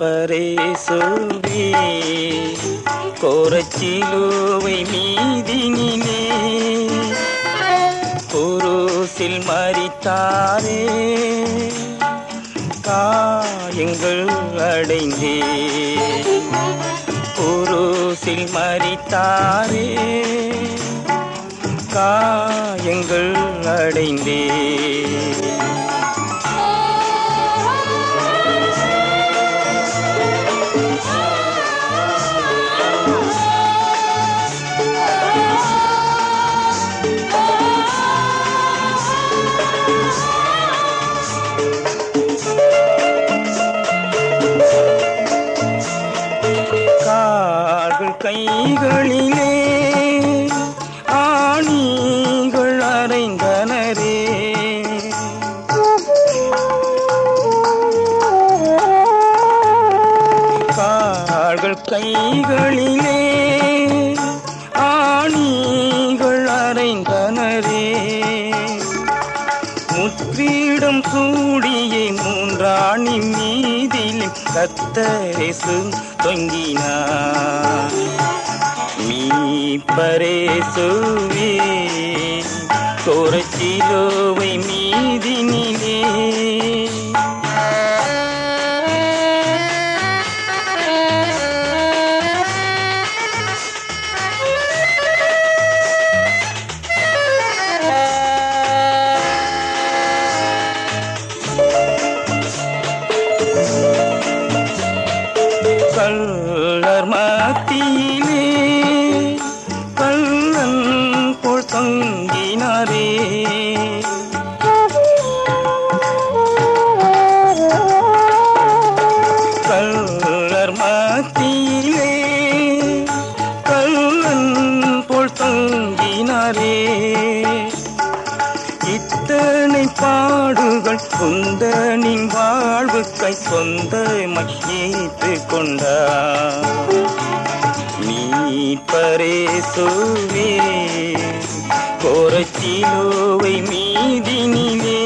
பரேசுவே கோரச்சிலுவை மீதினிலே குருசில் மறித்தாரே காயங்கள் அடைந்தே. குருசில் மறித்தாரே காயங்கள் அடைந்தே. கைகளிலே ஆணிகள் அறைந்தனரே கால்கள் கைகளிலே ஆணிகள் அறைந்தனரே முற்றிடம் சூடியே மூன்றாணி மீதில் கத்தரேசு தொங்கினார். மீப்பரேசுவே கோரச்சிலுவை மீதினிலே கள்ளர் மாத்தியே குந்தனின் வாழ்வுக்கை சொந்தமாய் ஏற்று கொண்டார் நீ கோரச்சிலோவை கோரச்சிலுவை மீதினிலே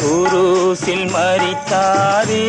குருசில் மறித்தாரே